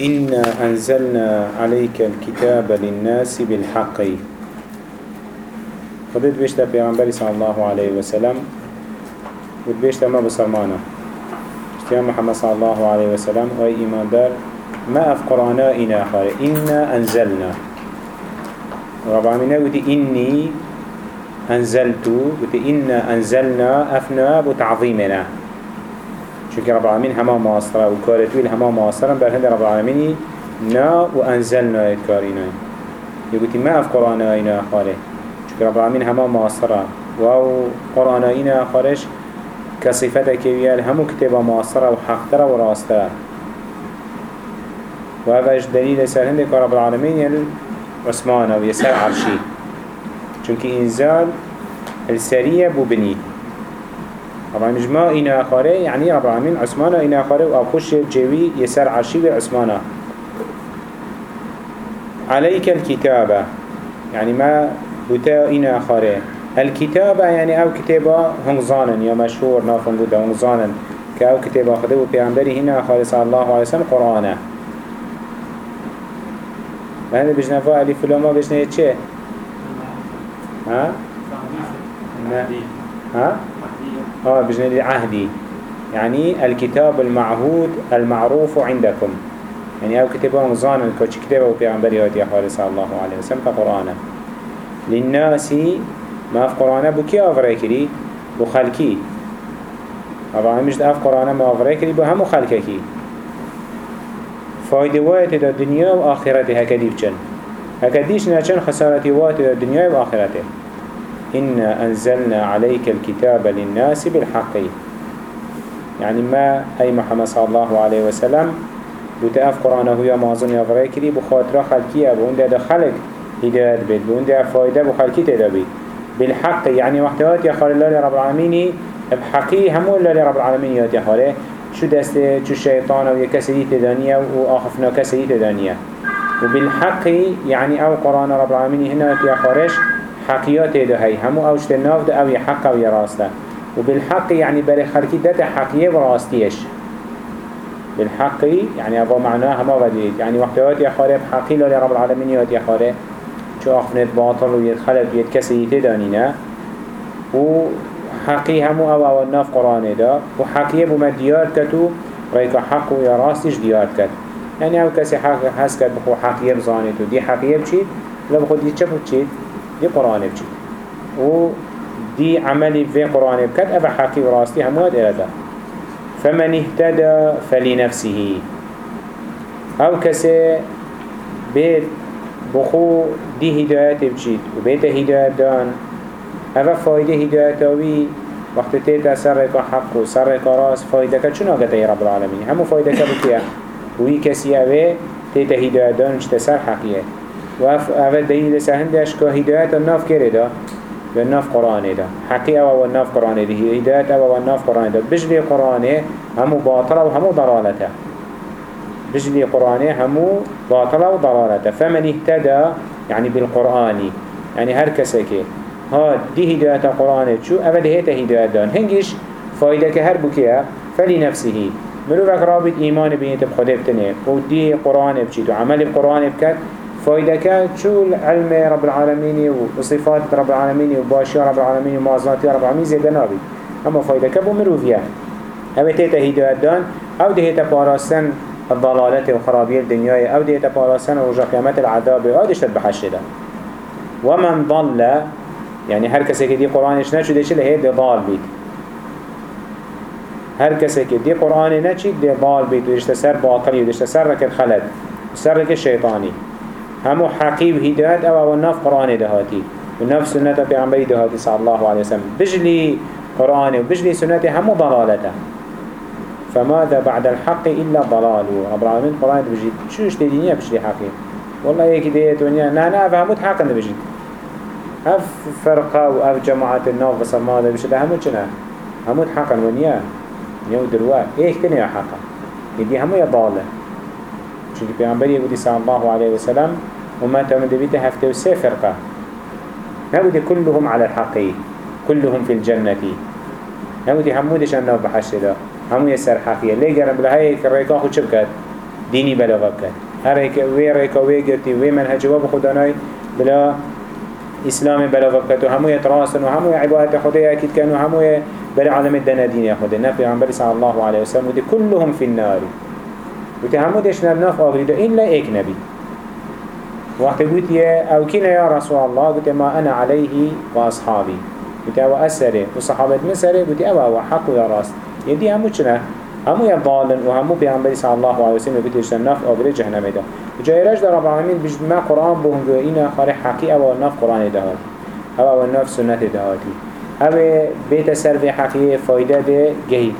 إنا أنزلنا عليك الكتاب للناس بالحق. خدت بيشتا پیغمبر صلى الله عليه وسلم. وبيشتا ما بسلمانا. اشتيا محمد صلى الله عليه وسلم. وي إيمان دار. ما أف قرآنا إنا خاري إنا أنزلنا. رب العالمين ودي إني أنزلت. ودي إنا أنزلنا أفنا بتعظيمنا. چونك رب العالمين هما معاصرة وكارتويل هما معاصرة بل هند رب العالمين نا وأنزلنا يتكارينا يقولي ما أف قرآن إنا خاله چونك رب العالمين هما معاصرة. وهو قرآن إنا خارش كصفتك ويال همو كتابة معاصرة وحقترة وراسترة وهذا دليل سر هندك رب العالمين عثمان ويسار عرشي چونك إنزال السرية ببني طبعا مجمع إنا آخره يعني رب العالمين عثمانه إنا آخره وأخش جوي يسر عرشي بعثمانه عليك الكتابة. يعني ما بتا إنا آخره الكتابة يعني أو كتابة هنغزانا يا مشهور نافن قد هنغزانا كأو كتابة خده وبيعنبري هنا صلى الله عليه وسلم قرآنه. هذا بجنفاء ألف لما بجنه چه؟ ها؟ ها؟ آه بجنة عهدي. يعني الكتاب المعهود المعروف عندكم. يعني أو كتابه مزانا كوش كتابه وبيعنبري هاتي أخوالي صلى الله عليه وسلم كقرآن للناس ما في قرآن بكي أفريكري بخلكي طبعا مش اف قرآن ما أفريكري بهم خلككي فايدة وايت دا دنيا وآخرته هكذا بچن هكذيش ناچن خسارتي وايت دا دنيا وآخرته إنا أنزلنا عليك الكتاب للناس بالحق. يعني ما أي محمد صلى الله عليه وسلم بتأف قرآنه يا مازن يا غريكري بخاطر خلقية بون ده خلق هداية بيت بون ده فايدة بخلقية تدابيت بالحق يعني وقتات يا خالي الله رب العالمين بحقي همو الله رب العالمين يا خالي. شو دست شو الشيطان أو يكسري تدانية وآخفنا كسري تدانية وبالحق يعني أو قرآن رب العالمين هنا يا خارش حقيات ده هي همو اوشت الناف ده أو يحق أو يراسته وبالحق يعني بري خلقي ده حقية وراستيش بالحق يعني أبو معناه ما بديت يعني وقتات يا خالي بحقي لرب العالمين يا خالي شو أخفنت باطل ويتخلق يتكسي يتدانينا وحقي همو أو أو الناف قرآن ده وحقية بما ديار كتو ريك حق ويا راستيش ديار كت يعني أو كسي حق حس كت بخو حقية بزانيتو دي حقية بشيت لا بخو دي چه بچيت دي قرآن بجي. و دي عملي في قرآن بكت أبا حقي وراستي هموات إردا فمن اهتدى فلنفسه. أو كسي بيت بخو دي هدايات بجيت وبيت هدايات دان. أبا فايدة هداياتوي وقت تيتا سرق حق و سرق راس فايدة كت شنو قد رب العالمين؟ همو فايدة كبكيا وي كسي أبي تيتا هدايات دان اجتسر حقية. وف اول دلیل سهندش که هدایت الناف کرده به ناف قرآن دا. حقی أو و ناف قرآن دا. هدایت أو و ناف قرآن دا. بجلی قرآن همو باطل و همو ضلالته. بجلی قرآن همو باطل و ضلالته. فمن اهتدى يعني بالقرآن يعني هر که ها دي هدایت قرآن شو اول هيت هدایت دان. هنگش فایده که هر بکیه فلی نفسه مروفك رابط ایمان بینید بخده بتنه و دی قرآن بچید و عمل قرآن كان شو العلم رب العالمين وصفات رب العالمين وباشي رب العالمين ومازنات رب العالمين زيادة نابي أما فايدة كبو مروفيا أما تيتا هداية دان أو دهيتا باراستن الضلالات وخرابية الدنيا أو دهيتا باراستن ورجع قيامات العذاب أو دهشت بحشدة ومن ضل يعني هر كسي كدي قرآنش نشو ديش لهي دي ضال بيت هر كسي كدي قرآن نشي دي ضال بيت وديش سر باطلي وديش سر ركد خلد سر ركد شيطاني همو حقيب هدايات أو ناف قرآن دهاتي وناف سنة پیغمبری دهاتي صلى الله عليه وسلم. بجلي قرآن وبجلي سنة همو ضلالته فماذا بعد الحق إلا ضلال رب العالمين قرآن بجي شو اشتدينيا بجلي حقي والله يكي ديت ونيا نا نا فهموت حقا بجي اف فرقة و اف جماعة الناف بصماء بجي همو چنا هموت حقا ونيا نيو دروا إيه كنيا حقا. يدي همو يضاله چونك پیغمبری بودی صلی الله عليه وسلم وما من دبيته هفته وسي فرقة. نبودي كلهم على الحق كلهم في الجنة نبودي همودش أنه بحشد ده همو يسر حقية ليه قرن بلا هاي كريكا خود شبكت ديني بلغة بكت هر هيك وي ريكا وي قرتي وي منهج واب خداناي بلا إسلام بلغة بكت وهمو يتراسن وهمو عبادة خدای أكيد كانوا همو بلا عالم الدنا دين يا خدای نبي عن صلى الله عليه وسلم ودي كلهم في النار. ودي همو ديش نبناف آغريد إلا إيك نبي وقت قلت يا أو كنا يا رسول الله؟ قلت ما أنا عليه وأصحابي قلت أو أسره وصحابة مسره قلت أو هو حق يا راس يدي همو چنا همو يضالن وهمو بيعنبري صلى الله عليه وسلم قلت يشتن نف أغري جهنم دا جاي رجل رب العالمين بجد ما قرآن بهم إنا خاري حقي أو نف قرآن دهات أو أو نف سنة دهاتي أو بيت سر في حقي فايدة جهي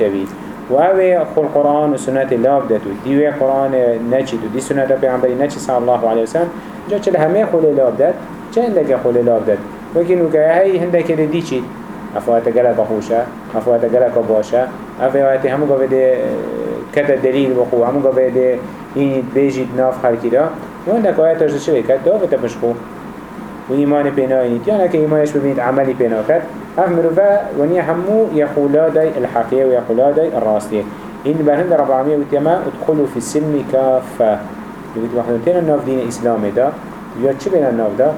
و اوه خل قرآن و سنت لاف و دیوه قرآن نجد و دی سنت پیغمبری نچید صلی الله علیه وسلم. جا چل همه خل لاف داد چه هندکه خل لاف داد وکی نوکه هی هندکه دی چید افوات گلک خوشه افوات گلک باشه افوات همو گفه ده کت دلیل وقوع همو گفه ده این بیجید ناف هر کرا و هندک آیت آجده شده کت دابت بشخو و ایمان پینا اینید. یا نکه ایمانش ببینید عملی پینا اف مروفا ونیا همو یخولا دای الحقیه و یخولا دای الراستیه این برهند رب العالمین وتيما ادخلوا في السلم كافة. يقول واحد تين الناف دين إسلام دا يا چه بين الناف دا؟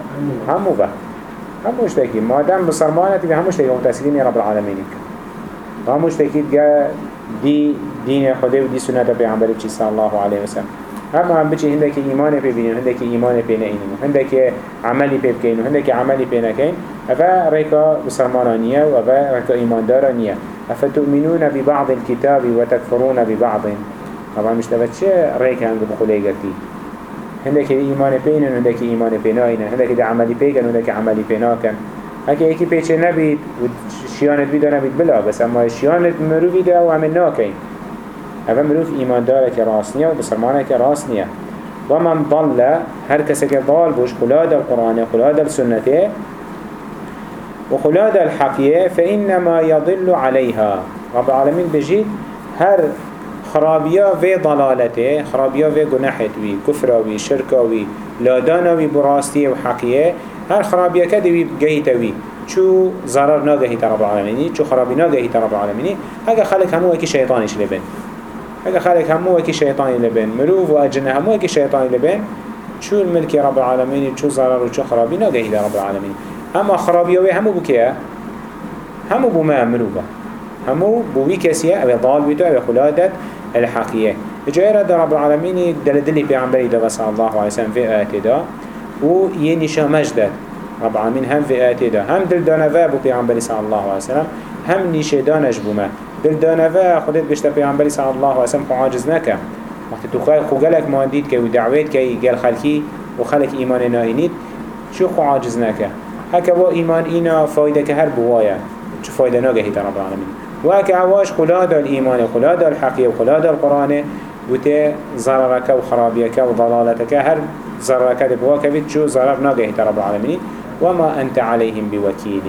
همو با. هموش تاكي مادام بسرمانة تبي هموش تاكي تسليم رب العالمين. هموش تاكي دي دين خده ودي سنة چي صلى الله عليه وسلم. اما هم بچه هندك ايمان پی بینن هندك پی نئینن هندك پی بکین هندك عملی پی نکین. افا ریکا بسرمانانیه و افا ریکا ایماندارانیه. افا تؤمنون ببعض الكتاب وتكفرون ببعض. طبعا مش تبت چه ریکا هنگو گرتی؟ هندك إيمان بينن هندك إيمان بيناين هندك ده عملي بيجن هندك عملي بيناكن هكي ايكي بيچه نبيد وشيانت بيدا نبيد بلا بس اما شيانت مرو بيدا وعمل ناكين هذا مروف إيمان دارك راسنية وبسرمانك راسنية ومن ضل هر كسك ضال بوش خلاد القرآن خلاد السنة وخلاد الحقية فإنما يضل عليها رب العالمين بجيد هر خرابيا في ضلالته خرابيا في جناحت وي كفر وي شرك وي لادانا وي براستي وحقية هر خرابيا كده وي جهيت وي شو ضرر ناجهي رب شو خرابي ناجهي رب العالمين هذا خلق همو اكي شيطانش لبن هذا خلق همو اكي شيطاني لبن مروف وأجنه همو اكي شيطاني لبن شو الملك رب العالمين؟ شو ضرر وشو خرابي؟ ناجهي رب العالمين. اما خرابيا وي همو بكيه همو بما مروفه همو بوي كسية أو ضال بيتو أو خلادت الحقيقة جاء رد رب العالمين دلدلي بيعنبري ده صلى الله عليه وسلم في آيات ده و ينشا مجدد. رب العالمين هم في آيات ده هم دل دانفا بو بيعنبري صلى الله عليه وسلم. هم نيشه دانش بوما دل دانفا خودت بشتا بيعنبري صلى الله عليه وسلم عاجز نكا وقت تو خو قالك موانديد كي ودعوات كي قال خلقي وخلق إيمان ناينيد شو خو عاجز نكا هكا و إيمان إينا فايدة كهر بوايا شو فايدة ناقه رب العالمين وهك عواش خلاد الإيمان خلاد الحقية وخلاد القرآن بوتي ضررك وخرابيك وضلالتك هر ضررك دبواك بيت شو ضرر ناقه رب العالمين وما أنت عليهم بوكيل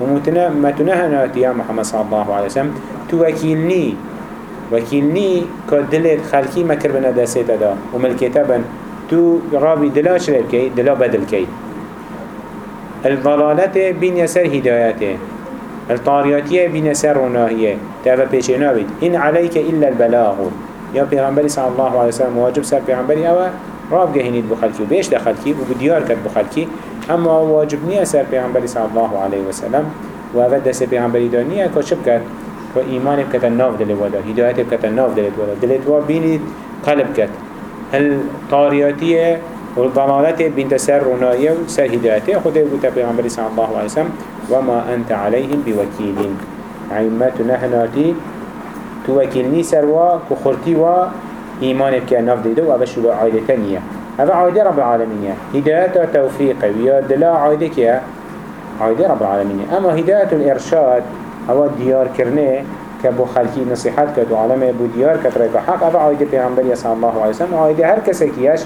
ومتنا ما تنهنا يا محمد صلى الله عليه وسلم. توكيلني وكيلني كدلت خلقي مكر بنا داسيتا دا. وملكتا تو رابي دلا شرب كي دلا بدل كي الضلالات بين يسر هداياته الطارياتية بين سر وناهية تابا بيشينا بيت إن عليك إلا البلاغ. يا پیغمبری صلى الله عليه وسلم واجب سر پیغمبری أو راب جهنید بخلکی و بیش دخلکی و بدیار کرد بخلکی اما واجب نیه سر پیغمبری صلى الله عليه وسلم. و اول دست پیغمبری دانیه که چب کرد؟ که ایمان بکت ناف دل ودا هدایت بکت ناف دلت ودا دلت و بینید قلب کرد الطارياتية والضلالات بنت سر هدايته خده بوتا پیغمبری صلى الله عليه وسلم. وما أنت عليهم بوكيل يعني ما تنهناتي توكيلني سروا كخرتي و إيمان بك نفذ دو وابشو عائلة تانية هذا عائلة رب العالمين هداية توفيق ويا دلا عائلة كيا عائلة رب العالمين أما هداية الإرشاد هو ديار كرنه كبو خلقي نصيحات كدو عالمه بو ديار كتريك حق. هذا عائلة بيغمبر صلى الله عليه وسلم عائلة هر كسكيش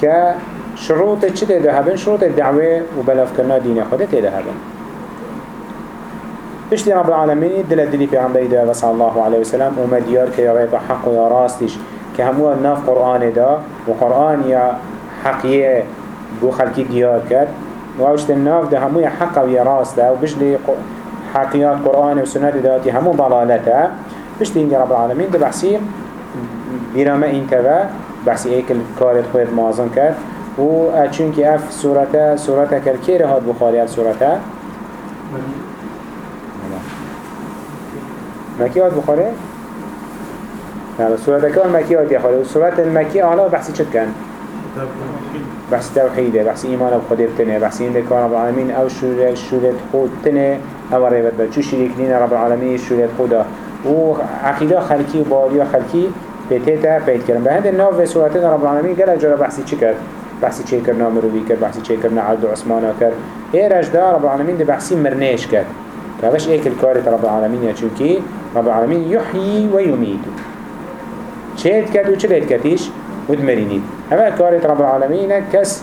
كشروط چه تدهبن شروط الدعوة وبلاف كرنا دين خده تدهبن بشتي رب العالمين دل في عمبي دا صلى الله عليه وسلم وما ديار كي يريد حق ويا راستش كهمو الناف قرآن دا وقرآن يا حقية بو خلقي ديار كد وعوشت الناف دا همو حق ويا راست دا وبشتي حقیقت قرآن و سنت داتی همو ضلالتا بشتی اینجا رب العالمین در بحثی بیرامه این کوا بحثی ایک کارت خوید مازن کرد. و چونکه اف سورتا سورتا کل که رهاد بخاری اف سورتا مکی. هاد بخاری؟ نه سورتا کل مکی هاد بخاری سورته مکی آلا بحثی چه کن؟ بحث توحیده بحث ایمان خود ابتنه بحث این دکان رب العالمین او شورت خود تنه أو ريبت بل شو شريك لنا رب العالمين شورة خوده و عقيدة خلقي و باليا خلقي بيتيتا بيت كرم بهند الناف سورة رب العالمين قال جرى بحثي کرد؟ بحثي چه کرنا مروي کرد. بحثي چه کرنا عبد عثمانا کرد. إيه رجدا رب العالمين ده بحثي مرنيش کرد. كهذاش ايك الكارت رب العالمين يا چونكي رب العالمين يحيي ويميت چهت کرد و چلت کتیش ودمرينيد اما كارت رب العالمين كس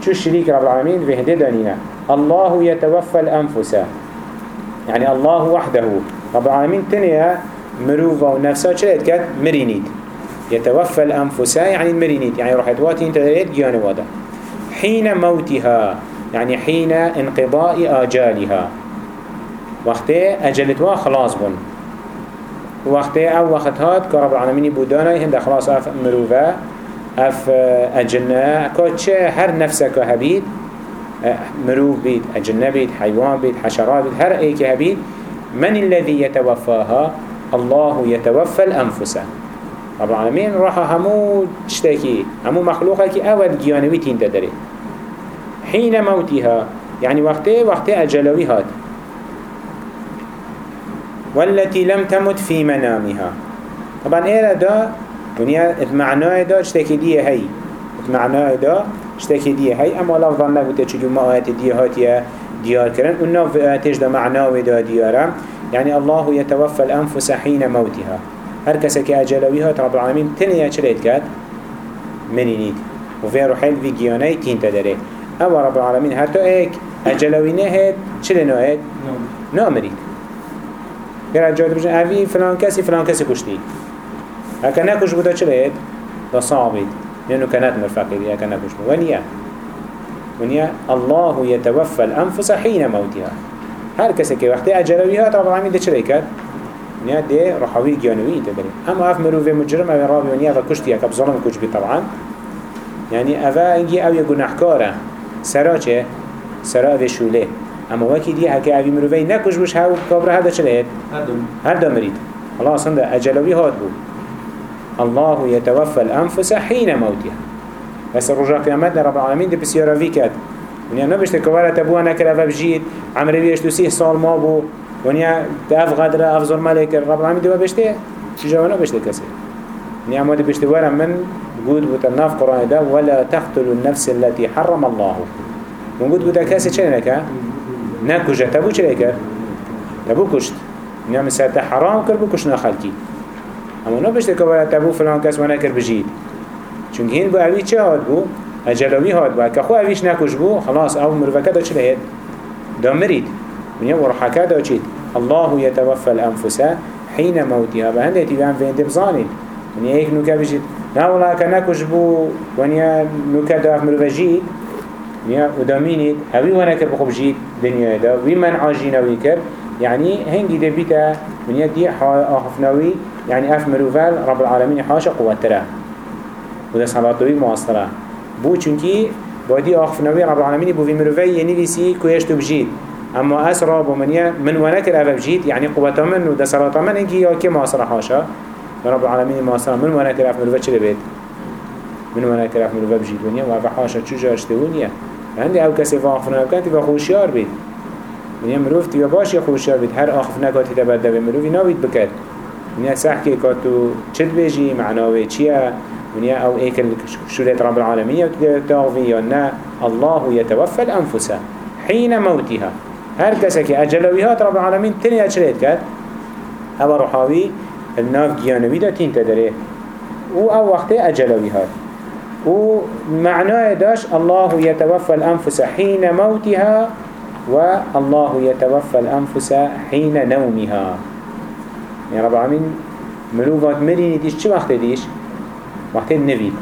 شو شريك رب العالمين في هدي دانينا الله يتوفى الأنفس. يعني الله وحده. رب العالمين تنيا مروفا ونفسها شريت كات مرينيد يتوفى الأنفس يعني المرينيد يعني روح واتي انت دريت جيان وادا. حين موتها يعني حين انقضاء آجالها. وقت أجلتها خلاص بون وقت أو وقت هات كرب العالمين بودانا هند خلاص اف مروفا اف اجنة كاتش هر نفسك هبيد مروف بيت أجنة بيت حيوان بيت حشرات بيت هر ايك هبيد من الذي يتوفاها؟ الله يتوفى الأنفس. رب العالمين راح همو تشتكي همو مخلوقك أول جيانوي تين تدري. حين موتها يعني وقته وقت أجلوي هات. والتي لم تمت في منامها. طبعا إيه دا ونيا المعنى دا اشتكي دي هاي. المعنى دا اشتكي دي هاي اما لفظا نقول تشجو ما آيات دي هاتيا ديار كرن ونف آياتش دا معنى دا ديارا يعني الله يتوفى الأنفس حين موتها. هر كسك أجلويها رب العالمين تنيا چليت كات منينيد وفي روحيل في جياني تين تدري أو رب العالمين هر تو ايك أجلوينه هيد چلنو هيد نامريد غير جاده بجن اوی فلان کسی فلان کسی کشتی هکا نکش بودا بید؟ دا صعبید لأنه كانت مرفقية هكا نکش بود ونیا ونیا الله يتوفى الأنفس حين موتها. هر کسی که وقتی اجلوی ها رب العالمین چه کرد؟ ونیا ده رحوی گیانوی تدري اما اف مروف مجرم أو رابي ونیا و کشتی بظلم کش بی طبعا. يعني أفا إنجي أو يجنحكارا سرا چه؟ سرا في شوله. اما وكي دي هكي اوي مروفي نكش بوش هاو كابرا هذا چلهت هر مريد خلاص هنده اجلوي هاد بو الله يتوفى الأنفس حين موتها. بس الرجاء قيامتنا رب العالمين دي بسيارة في كاد. ونيا نبشت كوارا تبوها نكر أفا بجيد عمري بيش تسيه صال ما بو. ونيا تأف غدر أف ظلم عليك رب العالمين دي بشته. شجاونا بشته كسي ونيا ما دي بشته ورا من قود بوتناف قرآن ده ولا تقتلوا النفس التي حرم الله. ونقول بوتا كاسي چنكا نکوشه تبو چه؟ تبو کشت نیا مثل حرام کشنا خلکی اما نو بشته که باید تبو فلان کس و نکر بجید. چون هین بو اوی چه هاد بو؟ اجلوی هاد بو. که خو اویش نکش بو خلاص أو مروفکه دا چه لهید؟ دا مرید. ونیا ورحکه دا چید. الله يتوفى الأنفس حين موتها. بهنده تبان في انت بزانين ونیا ایک نوکه بجید. نه والله که نکش بو ونیا نوکه دا اف مروفجید نیا ودامینید هوی وأنا کر بخوب جید. دنیا دا. وی من عاجینوی کر يعني هنگی ده بیتا ونیا دی آخفنوی يعني اف مروفال رب العالمين حاشا قوتره وده صلاتوی معاصره بو چونکی بادي آخفنوی رب العالمين بو في مروفي ينويسي كويشتو بجید اما اسرا بو منیا من اف بجید يعني قوتا من وده صلاتا من هنگی یا که معاصره حاشا. رب العالمين معاصره من وأنا کر اف مروفا چه بید من وأنا کر اف مروفا بجید ونیا و اف حاشا ونیا هندی أو کسی واقف نکن تیوا خوشیار بید من مروف تیوا باش یا خوشیار بید هر آخف نکاتی تبرده به مروفی ناوید بکد من سحکی کاتو چد بیجی معناوی چیه من أو ایکل شورت رب العالمين تاغفي یا نه الله يتوفى الأنفس حين موتها هر کسی که اجلویات رب العالمين تنی اجلت کرد أو روحاوی الناف گیانوی دا تین تدره أو أو وقت اجلویات ومعناه داش الله يتوفى الأنفس حين موتها والله يتوفى الأنفس حين نومها. يعني رب العالمين مروفات مريني ديش چه وقت ديش؟ وقت النبي.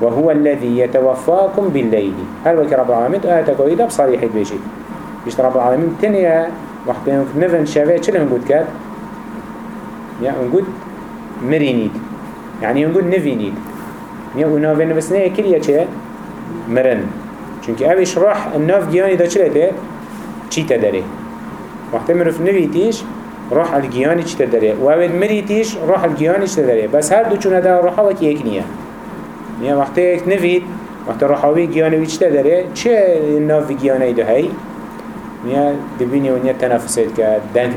وهو الذي يتوفاكم بالليل. هل وكي رب العالمين؟ آياتك وإذا بصريح بيجي بيشت رب العالمين تنيا وقت نفن شافه چه قد كات؟ يعني نقول مرينيد. يعني نقول نیا و ناف نوستنه کلیه چه؟ مرن. چونکه اوش راح الناف گیانی دا چه ده؟ چی تداره وقتی مروف نویتیش راح الگیانی چی تداره و اوید مریتیش راح الگیانی چی تداره بس هر دو چونه دا راحا وکی ایک نیه نیا وقتی ایک نوید وقتی راحاوی گیانی چی تداره چه ناف گیانی دا هی؟ نیا دبینی و نیا تنفسید کرد دنگ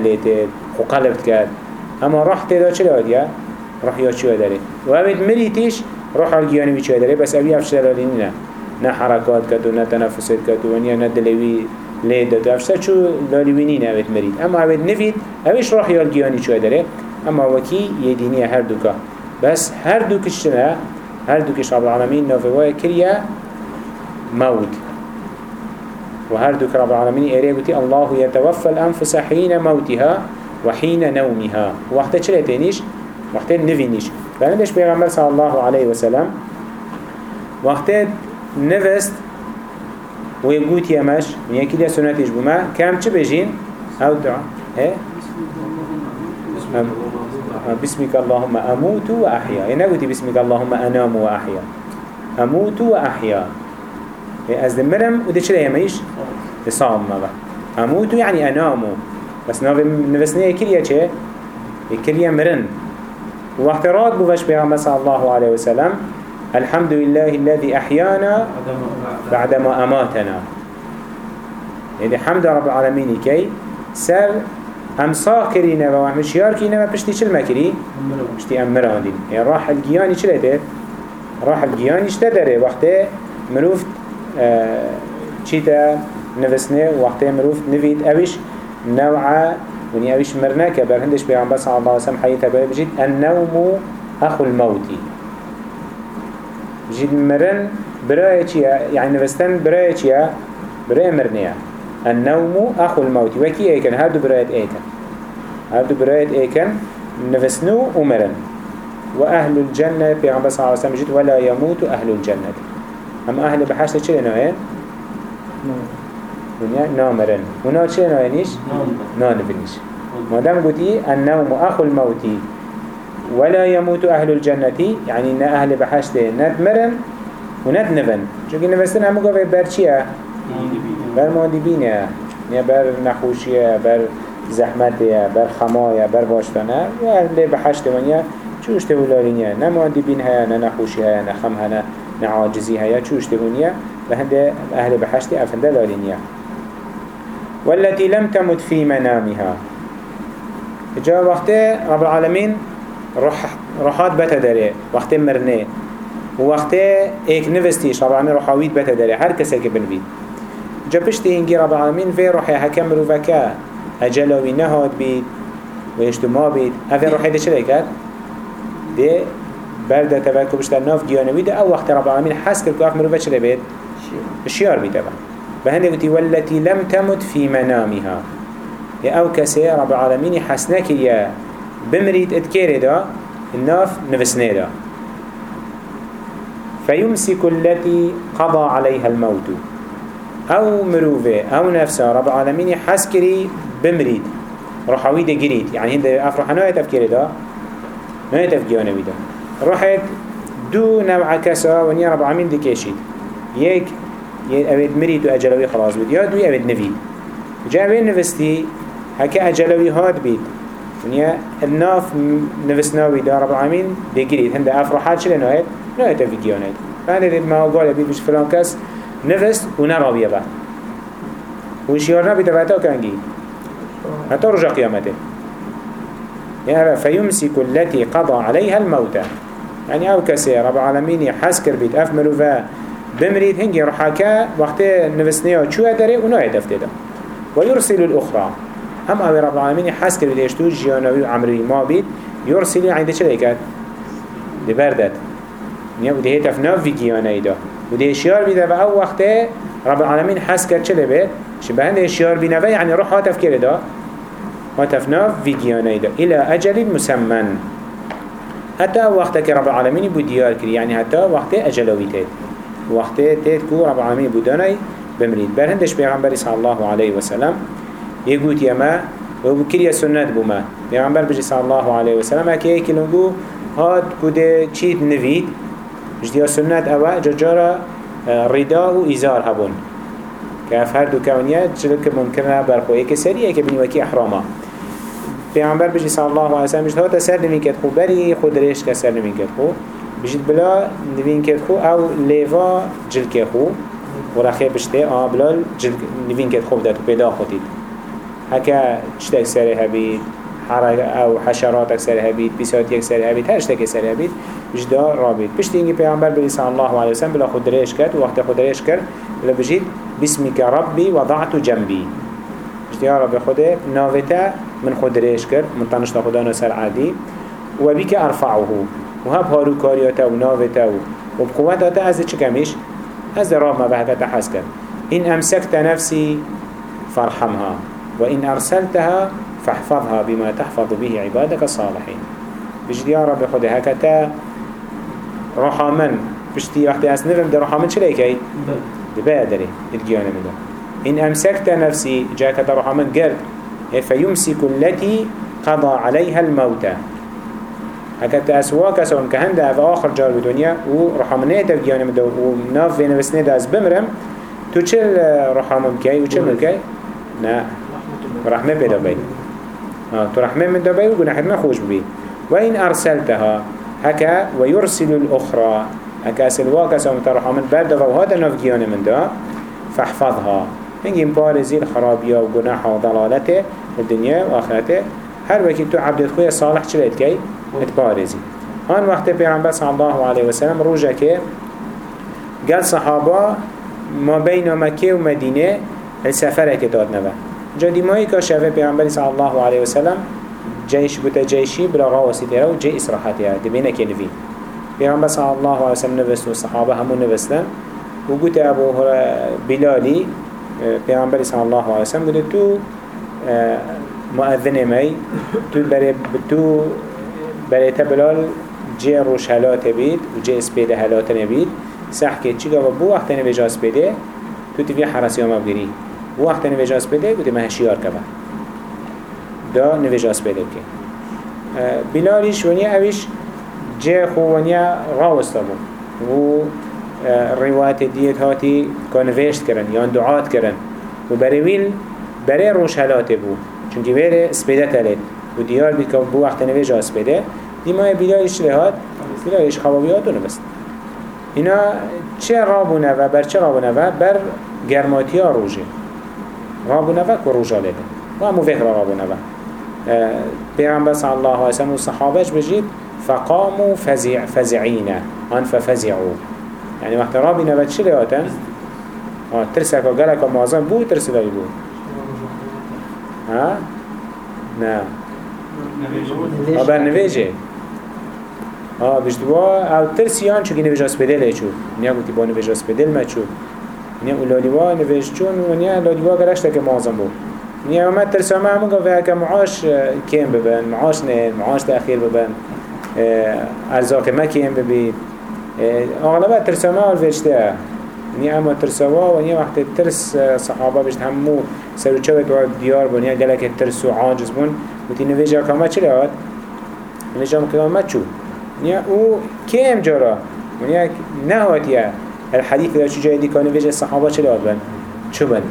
خو قلبت کرد اما راح تدا چه دادیه؟ راح یا چی داره و اوید مریتیش روح الگیانی چه داره بس اوی افش دلالی نه نه حرکات کد و نه تنفسات کد و نه دلوی لید داد افش چو لالیوینی نه اوید مرید. اما اوید نوید اویش روح الگیانی چه داره. اما وکی یه دینی هر دوکا بس هر دوکش نه هر دوکش رب العالمین نافوای کریا موت. وهر دوك رب العالمين إيريه قلتي الله يتوفى الأنفس حين موتها وحين نومها. وقت چلي تينيش وقت نفينيش فهندش پیغمبر صلى الله عليه وسلم نفست ويقوت يمش من يكيد سنتش بما كم چه أو دعا ها بسمك اللهم أموت وأحيا. يعني قلت بسمك اللهم أنام وأحيا. أموت وأحيا. از دمرم وده چرا يميش صام مغا أموت يعني أنام. بس نفسني كليا چه؟ كليا مرن. وقت راد بوش بيغمبر صلى الله عليه وسلم. الحمد لله الذي أحيانا بعدما أماتنا. يعني حمد رب العالمين كي سر هم ساكرين وهم شيار كينا بشتي شل مكري؟ بشتي أمران دين يعني راح الجياني شلته راح الجياني اشتدره وقت مروف آه چيتا نفسنه؟ وقت مروف نفيد. أوش نوعا وني اوش مرنا كبر هندش بيعنبر صلى الله عليه وسلم بجد النوم أخو الموت. بجد مرن براية چيا يعني نفستن براية چيا براية مرنية النوم أخو الموت. وكي ايكن هردو براية ايكن هردو براية ايكن نفسنو ومرن وأهل الجنة بيعنبر صلى الله عليه وسلم بجد ولا يموت أهل الجنة. أما أهل بحاشة چه نوعين؟ ونیا نامرن. اونا چه ناینیش؟ نانبنیش مادام قلتي النوم أخو الموت. ولا يموت أهل الجنة. يعني إن أهل بحشت وندنفن شو كي نفسن همو قوة برچيا بر مادبينيا يا بر نخوشيا بر زحمتيا بر خمايا بر باشتانا وأهل بحشت ونيا چوش تولارينيا نمادبين هيا ننخوشي هيا نخم هنا نعاجزي هيا چوش تولارينيا بهند أهل بحشت أفند لارينيا والتي لم تمت في منامها جاء وقت رب العالمين روح روحات بتا داري. وقت مرنه وقت ايك نفستيش رب روحاويت بتا داري. هر كسا كبنبيت جا بشتي هنجي رب العالمين في روحي حكم روفكا. أجلوي نهاد بيت. ويشتو ما بيت. هذا روحي ده چلي كات؟ ده برده تبكو بشتر ناف جيانوي ده أو وقت رب العالمين حس كركو أف مروفا چلي بيت. الشيار بيت بقى. بهنده قلتي والتي لم تمت في منامها. يا أو كسي رب العالمين حسنك يا بمريد اتكيري دا الناف نفسني دا فيمسك التي قضى عليها الموت. أو مروفة أو نفسه رب العالمين حسكري بمريد روحاوي دا قريد يعني هند أفرح نوع تفكيري دا نوع تفكيري دا روحت دو نوع كسا ونيا رب العالمين دي كيشيد يك یه اوید مرید و اجلوی خلاص بید یا دوی اوید نوید جا اوید نوستی هکه اجلوی هاد بید ونیا الناف نوستناوی دا رب العالمین بگیرید هنده افراحات چلی ناید؟ ناید ویدیو ناید فهنده ما قال بید بش فلان کس نوست و نرابیه با و شیار نبید و حتی کنگی حتی رجا قیامته يعني فيمسك التي قضى عليها الموتى. يعني أو كسي رب العالمين حسكر بيت أفملوا بمريد هنگي رحاكا وقت نفسنيا چوه داره وناه دفته ده ويرسل الأخرى. هم أوي رب العالمين حس كرد يشتو جيانوي عمري ما بيد يرسل عنده چه لكت ده بردت نيا وده هتف ناف في جيانوي ده وده اشيار بيده و أو وقت رب العالمين حس كرد چه لبه شبه هنده اشيار بينوه يعني روح هاتف كرد ده هاتف ناف في جيانوي ده إلى أجل مسمن. حتى وقت رب العالمين بوديار كري يعني حتى وقت أجلوي تيد وقت تيت كو رب العالمين بوداني بمريد برهندش بيغمبر صلى الله عليه وسلم يقول يما وبكريا سنة بما بيغمبر بجي صلى الله عليه وسلم أكي لنقو هاد كده چيت نفيد؟ جديا سنة أوا ججارة رداء وإزار هبون. كاف هر دو كونية جلك ممكنة برخوه ايك سريع ايك بني وكي أحراما. پیغمبر بجي صلى الله عليه وسلم بجد هاتا سر نمين كد خو؟ بري خود ريش كسر نمين كد خو. بجد بلا نمين كد خو أو ليفا جلك خو. ورخي بشته آه بلا جلك نمين كد خو بدأتو پیدا خودید هكا تشتك سري هبيد حرق أو حشرات اكسر هبيت بيسات يكسر هبيت هر اشتك اكسر هبيت بجدا رابط بشتي انجي پیغمبر بلي صلى الله عليه وسلم بلا خود ريش كد وقت خود ريش كد لبجيد باسمك ربي وضعت جنبي بشتي يا رب خده ناوتا من خود ريش كد من طنشت خدا نسر عادي وبك ارفعه. وهب هارو كارياتا وناوتا وبقوتا از چه كمش از راب ما بحكا تحس كد إن أمسكت نفسي فارحمها وإن أرسلتها فاحفظها بما تحفظ به عبادك الصالحين. بجد يا رب خده هكتا رحمن بشتي وقت أسنفم ده رحمن شلي كي دبا داري الجيانة من ده إن أمسكت نفسي جاك رحمن قرد فيمسك التي قضى عليها الموتى هكذا أسواك سواء كهنده في آخر جار بدنيا ورحمنه ده الجيانة من ده وناف في نفسنه ده أز بمرم. تو چل رحمن كي وچل ملكي نا رحمة بيدا بيت تو رحمة من دبي وقناحت ما خوش بي. وإن أرسلتها؟ هكا ويرسل الأخرى. هكا سلواك سومت رحمن بعد وهذا نفجيان من دا فاحفظها. هنجي مبارزي الخرابية وقناحة وضلالته الدنيا وآخرته. هر وكي تو عبد خويا صالح چلت كي؟ اتبارزي. هان وقت پیغمبر صلى الله عليه وسلم روجه كي قال صحابة ما بين مكة ومدينة السفرة كتاد نبا جدي ماي كشافه پیغمبر صلى الله عليه وسلم جيش بوتا جيشي بلا غاوسي تيرا و جي إسراحاتي دبينا كنفين پیغمبر صلى الله عليه وسلم نفسه والصحابة همو نفسنا وقلت أبو بلالي پیغمبر صلى الله عليه وسلم قلت تو مؤذن مي تو بري تو بري تبلال جي روش هلات بيت و جي اسبيده هلات نبيت سحكي چيگا و بو وقت نبجا اسبيده تو تبي حرس يوم بگیری وقت نویجاز بده بوده هشیار کبه دا نویجاز بده که. بلالیش ونیا اویش جه خو ونیا غاوستا و روایت دیت هاتی که نویشت کرن یا دعات کرن. و برویل برای روش بو. چونکه ویره سپیده تلید و دیار بید که بو وقت نویجا سپیده دیمای بلالیش لهات بلالیش خوابیات رو بست اینا چه رابونه و بر چه رابونه و بر گرماتی ها روژه. رابو نفا و روجا لیده و همو فکر رابو نفا پیغمبر صلی الله علیه وسلم و صحابش بجید فقاموا فزع فزعين آن ففزعوا. يعني وقت رابي نبات شو لياتن آه ترسك وقالك معظم بو ترس لا يبو ها؟ نا ابر نویجه آه بجدوا أو ترسيان چو نویجاس بدل چو نیا گوتی با نویجاس بدل ما چو نیا اولادیوا نویش چون و نیا اولادیوا گرشته که معظم بود نیا اومد ترسامه همون گفت که معاش کم ببن معاش نه معاش تأخیر ببن ارزاق ما کم ببین اغلبه ترسامه اول ویشته نیا اما ترسوا و نیا وقت ترس صحابه بشت همو سروچوت و دیار بون نیا گلک ترس و عاجز بون و تی نویجا کامت چلی هاد؟ نویجا مکامت چو نیا او کم جارا نیا نهاتیه هر حدیث در چه جای دیکانه ویژه صحابه چه داد بن چه بن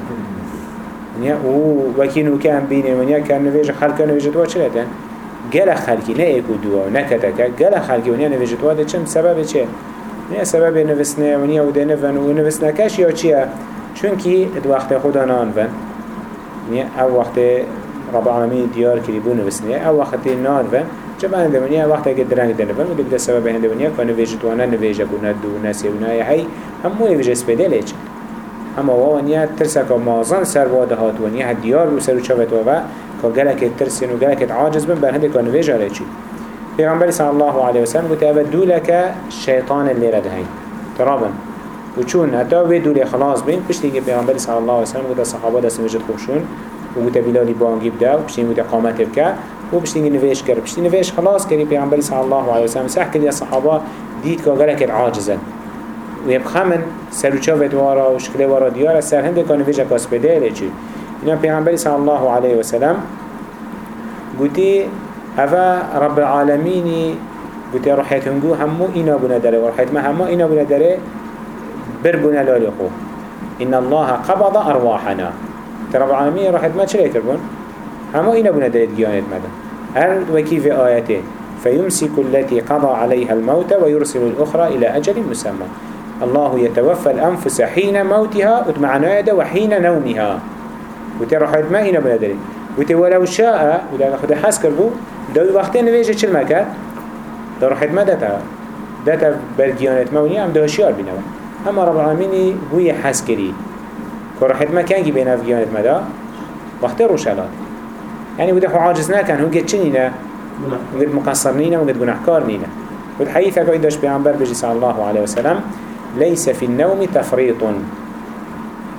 نیا یعنی او وکی نوکه هم بینه و نیا کرنه ویژه خلکه نویژه دوا چه دادن گل خلکی نه ایک و دوا نه کتکه گل خلکی و نیا نویژه دوا ده چم؟ سبب چه؟ نه سبب نویسنه و نیا او ده نوون و نویسنه کش یا چیه؟ چون که اد وقت خدا بند؟ نیا او وقت رب العالمین دیار کری بو نویسنه او وقت نانون چه ونیا وقتی که درنگ دنه بم دیگه سبب هنده ونیا کنه ویجت وأنا نویجه کنه دو نسی ونای هی همو ویجه سپیده لیچ اما و ونیا ترسه که مازن سر واده هات ونیا دیار رو سر و چوت و که گلک ترسین و گلک عاجز بن بر هنده کنه ویجه لیچی پیغمبر صلی الله علیه وسلم گفت اول دولک شیطان اللي ردهین ترابن. و چون؟ حتی وی دولی خلاص بین پشتی که پیغمبر صلی الله علیه وسلم گفت صحابه دست وجد خوبشون و گفت بلالی بانگی بده. و پشتی گفت قامت بکه. و بشتینگی نویش کرد بشتی نویش خلاص کردی پیغمبری صلی الله علیه وسلم. سح کردی صحابة دید که گلک عاجزن و یبخمن سروچا ودوارا و شکل وارا دیار سر هنده که نویش کاس بده لیچی اینا پیغمبری صلی الله علیه وسلم گوتی اوه رب العالمینی قلت روحيت هنگو همو إنا داره. وروحيت ما همو إنا بنا داره. بر بنا لالخو إن الله قبض أرواحنا. ترى العالمين روحيت ما چلي كربون همو إنا بنا داره ديانت هل وكيف آياته فيمسك التي قضى عليها الموت ويرسل الأخرى إلى أجل مسمى. الله يتوفى الأنفس حين موتها وتمعنى هذا وحين نومها. وتروح ما بنا داره وتي ولو شاء ولا خد حس كربو دو وقتين نويجه چل مكات روحت ما داتا؟ داتا بالجيانت موني هم دو هشيار بينوا. أما رب العالمين هو حس كروحت ما كان بينا في جيانت مدا وقت روشالات. يعني وده خو عاجزنا كان هو قد چنينا وقد مقصر نينا وقد گناهكار نينا. حديثة قاعد داش بيعنبر بجي صلى الله عليه وسلم ليس في النوم تفريط.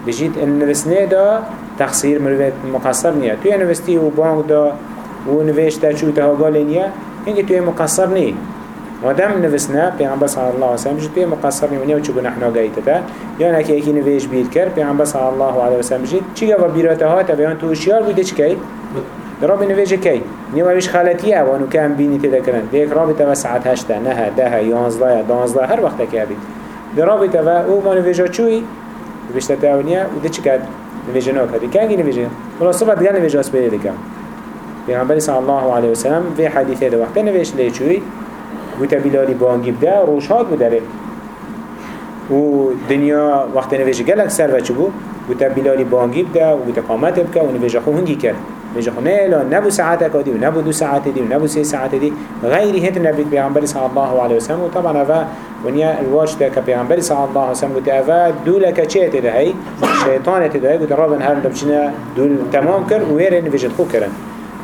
بجيت إن السنة دا تقصير مروت مقصر نية. توی نوستی و بانک دا و نوشته چو تها گال نية هنگی توی مقصر نی. مادم نوسنا پیغمبر صلی الله علیه وسلم جد توی مقصر نی و نیو چو گناه ناگیت تا یا نکی یکی نویش بیر کر پیغمبر صلی الله علیه وسلم جد چی گفت؟ بیراته ها تا بیان تو اشیار بوده چی کی؟ دراب نویش کی؟ نیو اویش خالتیه وانو کم بینی تدا کرن دیک رابی تا ساعت هشته نه ده یانزده دانزده هر وقت که بید درابی تا أو ما نویجا چوی بشته تاونیه و ده چی کرد؟ نویجه ناکدی که اگه نویجه خلاصه دیگه نویجه از پیده دکم پیغمبر صلی الله علیه وسلم في حدیثه ده وقت نویش لیچوی گوتا بلالی بانگی بده روشهات بودره و دنیا وقت نویجه گلک سر بچه بود گوتا بلالی بانگی بده و گوتا قامت بکه و نویجه خو هنگی کرد. خو نه نبو ساعت کادی و نبو دو ساعت و نبو سه ساعت دی غیری هت نبی پیغمبر صلی الله علیه وسلم. و طبعا اوه ونیا الواج ده که پیغمبر صلی الله علیه وسلم گوتا اوه دولک چه شیطان ده هی گوتا رابن هر دبچنه دول تمام کرد و ویره نویجه خو کرن.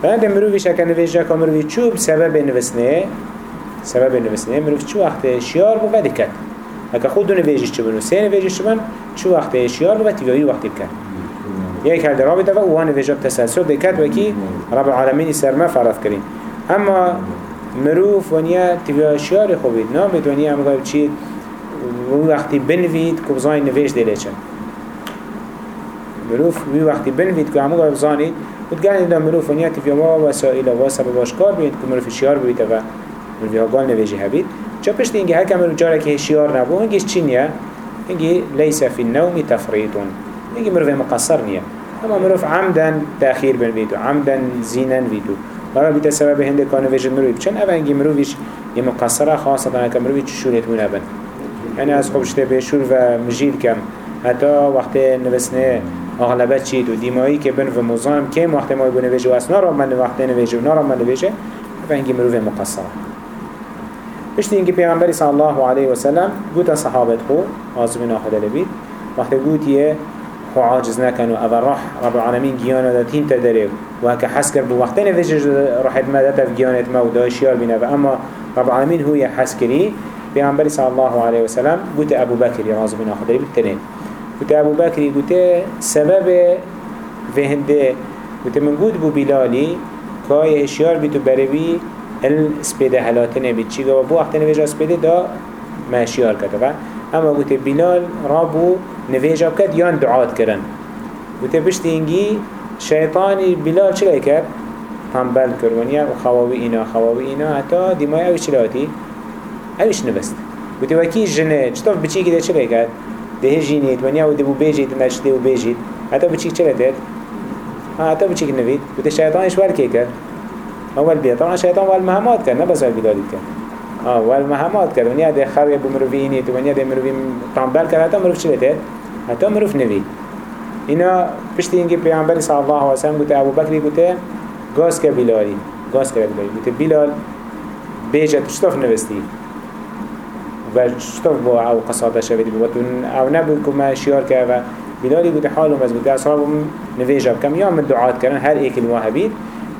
بعد شکل نویجه که مروی چوب سبب نویسنه؟ سبب نویسنه. مروی چو وقت شیار بو بدی کد اگه خود دو نویجش چو بن و سه نویجش چو بن چو وقت شیار بو تیوی وقتی بکن یک هر رابطه و اوه نویجه تسلسل. دکت و کی رب العالمین سرما فرض کرین اما مروف ونیا تیوی شیار خوبید. نامید ونیا هم گفت چید وقتی بنوید که بزاین نویج دیله چن مروف وی وقتی بنوید که همو گفت بزانید وتقال إذا مروف ونياتي في ما وسائل وسبب واشكار بيت كمروف شيار بيت و مروف قال نويجي هبيت چه پشت اینگه هکه مروف جاره که شیار نبو هنگیش چی نیه؟ هنگی لیس فی النوم تفریطون. هنگی مروف مقصر نیه. اما مروف عمدا تأخیر بن بیتو عمدا زینن بیتو برای بیت سبب هنده کانو ویجه مروف چن اوه هنگی مروفیش یه مقصره خاصة که مروفی چشورت مونه بن. یعنی از خوبشته به شور و مجیل کم. حتی وقت نوسنه اغلبت چید و دیمایی که بن و مزام کم وقت بونه ویجه و اصنا را من وقت نویجه و نارا من نویجه اینگه مروف مقصره پشتی اینکه پیغمبری صلی الله علیه و سلم گوت صحابت خو آزمین آخده لبید. وقت گوتیه خو عاجز نکن و اول راح رب العالمین گیانه دا تین تدره و هکه حس کرد بو وقت نویجه راحت مدت و گیانت ما و داشیار بینه. و اما رب العالمین هو حس کری پیغمبری صلی الله علیه و سلم گوت ابو بکر آزمین آخده لبید تنین قلت أبو بكر قلت سبب في هنده قلت من قد بو بلالي كاي اشيار بيتو بربي السبيده هلاتنه بيت چيگا و بو وقت نويجا سبيده دا ما اشيار كتبه اما قلت بلال رابو نويجا بكت يان دعات کرن قلت بشت انجي شيطاني بلال چلي كر تنبل كرونيا و خواوي اينا خواوي اينا حتى ديماي اوش چلاتي اوش نبست. قلت وكي جنه چطف بچي كده چلي كر ده جينيت ونيا وده بو بيجيت مشتي وبيجيت حتى بچيك چلا ديت ها حتى بچيك نفيد وده الشيطان إيش والكي كر اول بيا طبعا الشيطان والمهامات كر نبس البلادي كر آه والمهامات كر ونيا ده خوي بمروفينيت ونيا ده مروفين تنبال كر حتى مروف چلا ديت حتى مروف نفيد اینا پشتی اینکه پیامبر صلی الله علیه و سلم گفته ابو بکری گفته گاز که بیلالی. گاز که بیلالی. گفته بیلال بیجت چطور نوستی. و شتوف بو أو قصاده شوید. بو أو نبو کما شیار که و بلالی بود حالو مزبوط اصحابم نویجا بکم یا من دعات کردن. هر ایک الواهبید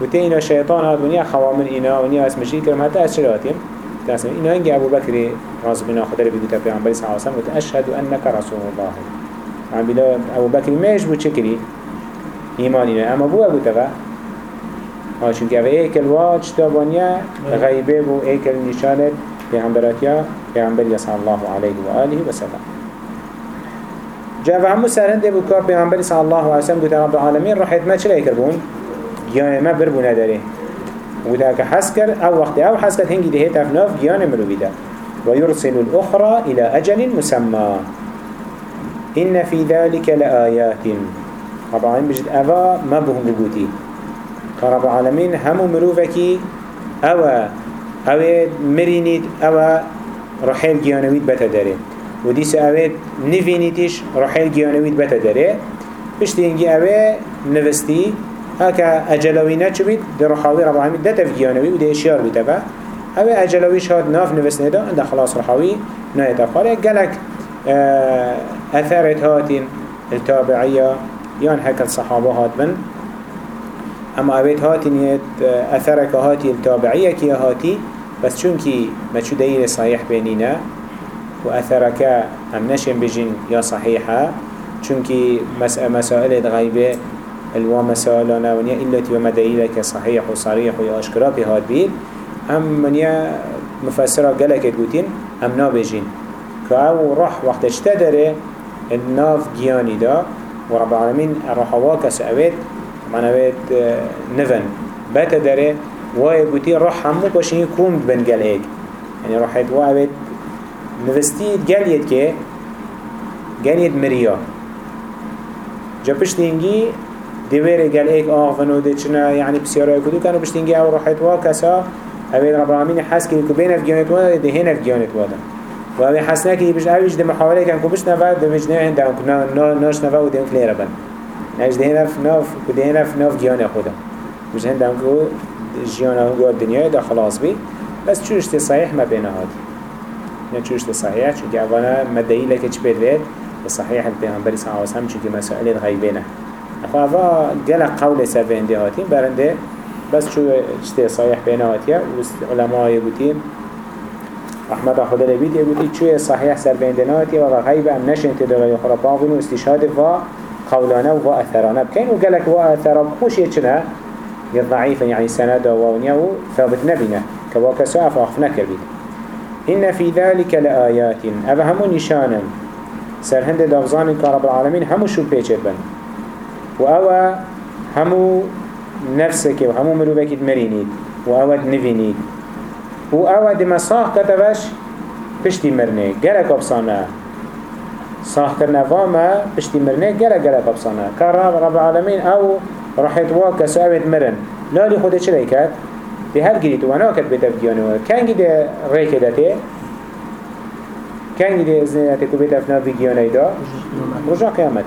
و تی اینا شیطان هات. ونیا خوامن اینا. ونیا اسمشی کرم حتی از چراتیم تاسم اینا انگی أبو بکر راز بنا خدا ربی گوتا پیغمبر صلی الله علیه و سلم أشهد انک رسول الله. عم بلا أبو بکر میش بو چکری ایمان اینا أما بو أبو تبا؟ ها چونکه اوه ایکل واج تابانیا غیبه بو ایکل نشانت پیغمبراتیا پیغمبر صلی الله علیه و آله و سلم جا و همو سرنده بود که پیغمبر صلی الله علیه و سلم گوته رب العالمین رو حتما چلی کربون؟ گیانه ما بربو نداره وده كحسكر أو وقت أو حسكر هنجي ده تفناف جيان مروفي ده ويرسل الأخرى إلى أجل مسمى. إن في ذلك لآيات. رب العالمين بجد أفا ما بهم بقوتي. رب العالمين همو مروفكي أو أو مرينيد أو رحيل جيانويد بتدري. وديس أوه نفينيتش رحيل جيانويد بتدري. بشتينجي أوه نفستي هكا أجلوي نچبيت در رحاوي رب العالمين ده تفجيانوي وده إشيار بيتبا أوه أجلويش هاد ناف نفسنا ده عند خلاص رحاوي نايتا خالي قالك آه، أثرت هاتين التابعية يان هكا الصحابة هات من اما اوید هاتی نیت اثرک هاتی التابعیه کی هاتی. بس چونکی ما چو دلیل صحیح بینینه و اثرک هم نشن بجین یا صحیحه چونکی مسائل غیبه الوا مسائلنا ونيا إلا وما دليلك؟ صحيح وصريح ويأشكرا بهاد بيد هم منيا مفسرة قالك تقولين هم نابجين كأو رح وقت اشتدره الناف جياني دا ورب العالمين الرحواك سأويت معنا بيت نفن. بات داره وای گوتی روح همو باشین کون بن گل ایک. یعنی روحت وای بيت نفستید گلیت که گلیت مریا. جا پشتینگی دویره گل ایک آغفن و ده چنا يعني بسیارای کدو کنو پشتینگی أو وا کسا؟ اوید رب العالمین حس که که بین افگیانت وادا ده هین افگیانت وادا و اوی حس نکی بش اویش ده محاوله کن که بش نفر ده بش نه هنده ناش نفر و ده کلیره بند نش ده نف ناف كده نف ناف جيان خدا مش هندم كو جيان هنگو الدنيا ده خلاص بي بس چوش صحيح ما بين هاد نه چوش ته صحيح اولا مدعی لکه چه مسائل اخو اوه گلق قول سر بینده هاتیم برنده بس شو اشته صحيح بين هاتيه علماء يقولين رحمة خدا لبيت يقولي شو صحيح سر بين دناتي وغا غيب أم نشن تدغي خرابان واستشهاد و قولانه و أثرانه بكين وقالك و أثر خوش يتشنا ضعيفا يعني سنة وونيا ثابت نبينا كواكسا أفاقفنا كبير إن في ذلك لآيات أبا همو نشانا سر هند دافزان كرب العالمين همو شو بيجر بن وأوا همو نفسك وهمو مروبك مرينيد وأوا نفينيد وأوا دمساح كتبش پشتی مرنه گرک ابسانه صاح کرنا واما پشتی مرنه گره گره قبصانه که رب رب العالمین أو رحت واکا سوابت مرن لالی خوده چرا کرد؟ به هر گریت و ناکد به تفگیانه و کنگی ده ریک داته کنگی ده ازنیته که به تفنا بگیانه دا؟ رجا قیامت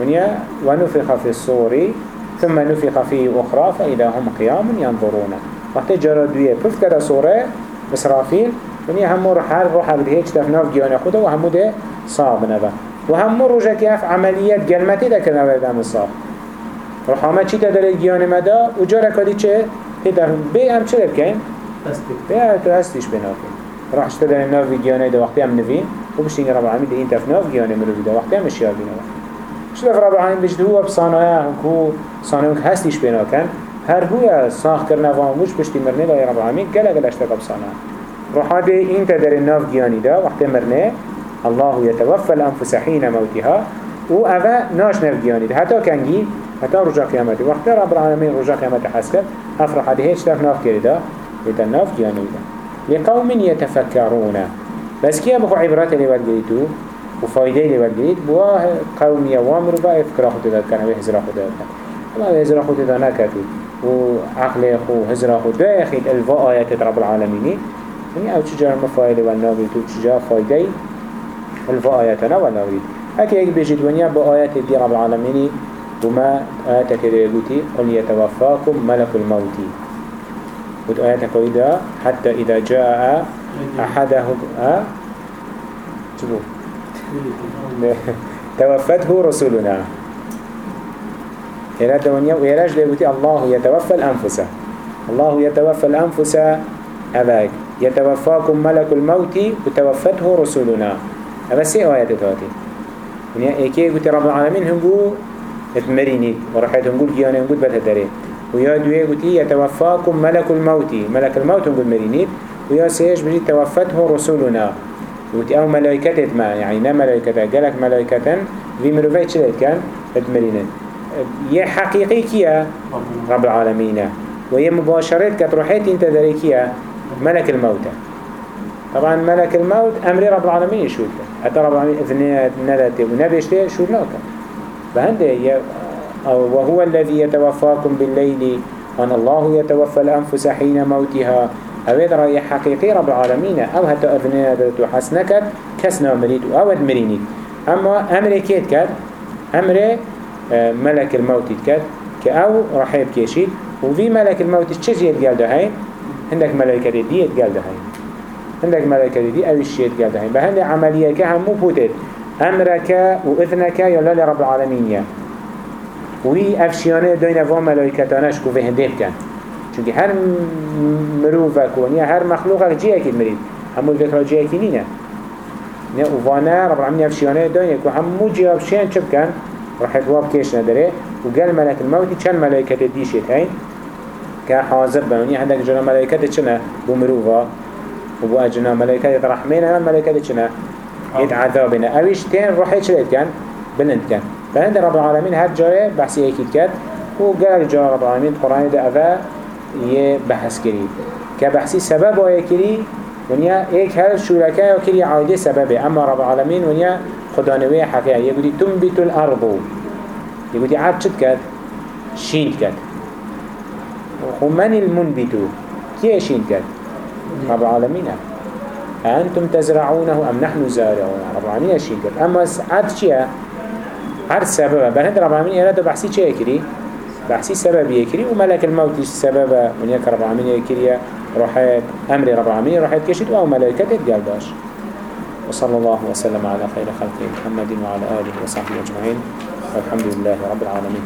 ونیا ونفخ في الصور ثم نفخ فيه أخرى فإذا هم قيام ينظرون. وقت جرى دوية بفت كده صورة إسرافيل ونیا همو هر روح بده هیچ تفناف گیان خدا و همو ده صاب نبا و همو روژه که اف عملیت گلمتی ده بردم صاب روح همه چی تداره گیان مدا و جا رکادی چه؟ هیدر بی هم چه بکن؟ بی تو هستیش بناکن راح شتا داره ناف گیانه ده وقتی هم نوین. و بشتین رب العالمین ده این تفناف گیانه مروی ده وقتی هم اشیار شتا رب العالمین بجده؟ هو بصانایه هنکو صانایه هستیش بناکن هر هو ساخ کرنا واموش بشتی مرنه لای رب العالمین گله گلشتا بصانایه روحا ده این تدر الناف جياني ده وقت مرنه الله يتوفى الأنفس حين موتها. و أفا ناش نف جياني ده حتى كنجي حتى رجع قيامته وقت رب العالمين رجع قيامته حسكت أفرح ده هيش تف ناف كرده ده الناف جياني ده لقوم يتفكرون بس كي أبخو عبرات اللي والجريتو وفايدة اللي والجريت بواه قوم يوامر بقى يفكر أخو تداد كان ويهزر أخو تداد كان. الله يهزر أخو تداد نكتو وعقل أخو هزر أخو. ده يخيد الفا آيات رب العالمين. يعني أو چجا هم فايده والنابريد و چجا فايدة. الفا آياتنا والنابريد هكي يك بيجد ونيا بآيات دي رب العالمين. وما آيات كده يقولي قل يتوفاكم ملك الموت. ود آيات كويدا حتى إذا جاء أحدهم ها؟ شبو توفته رسولنا. يراد ونيا ويراج ليقولي الله يتوفى الأنفس. الله يتوفى الأنفس أباك. يتوفاكم ملك الموت وتوفته رسولنا. هذا سي آيات تاتي يعني إيكي قلت رب العالمين هنقو اتمريني ورحيت هنقو جيانا هنقو بتهدري ويا دوية قلت يتوفاكم ملك الموت. ملك الموت هنقو مريني ويا سيش بجي توفته رسولنا. قلت أو ما يعني نا ملائكة قالك ملائكة في مروفي چلت كان؟ اتمريني يا حقيقي كيا؟ رب العالمين. وهي مباشرات كت روحيت انت دريكيا ملك الموت. طبعا ملك الموت أمر رب العالمين يشود حتى رب العالمين إذن ندته ونبشته شود لك فهنده وهو الذي يتوفاكم بالليل وأن الله يتوفى الأنفس حين موتها. أود رأي حقيقي رب العالمين. أو حتى أذن ندته حسنكت كسنا مريد أو مرينيد أما أمر كيت كت؟ أمر آه، ملك الموت كت كأو رحيب كيشيد وفي ملك الموت تشجي يتقال ده هاي عندك ملائكة دي يتقال ده هاي عندك ملائكة دي أو الشيء يتقال ده هاي بهند عملية كهم بوتت أمرك وإذنك يلا لرب العالمين يا. وي أفشيانة دوين فو ملائكتانش كو في هنديب كان چونك هر مروفك ونيا هر مخلوقك جي أكيد مريد همو الفكرة جي اكينينه نه وفانا رب العالمين أفشيانه دوين كو همو جي أفشيان چب كان راح يتواب كيش نداره وقال ملك الموت چند ملائكة ديشت هين كحاضر بنوني عندك جنا ملائكة چنا بمروفا وبو أجنا ملائكة رحمين هم ملائكة چنا يد عذابنا أويش تين روحي چلت كان بلند كان فهند رب العالمين هر جاره بحثي أكيد كات وقال جاره رب العالمين قرآن ده أفا يبحث كري كبحثي سبب ويكري ونيا ايك هل شركاء وكري عايده سببه. اما رب العالمين ونيا خدانوية حقيقة يقولي تنبت الأرض. يقولي عاد شد كات شين كات ومن المنبت. كي شين كات رب العالمين أنتم تزرعونه أم نحن زارعون. رب العالمين شين كات أما عاد شيا هر سبب بل هند رب العالمين إرادة بحثي شيء يكري بحثي سبب يكري وملك الموت سبب من يك رب العالمين يكري روحات أمر رب العالمين روحات كشت أو ملائكة تقال داش وصلى الله وسلم على خير خلقه محمد وعلى آله وصحبه أجمعين. والحمد لله رب العالمين.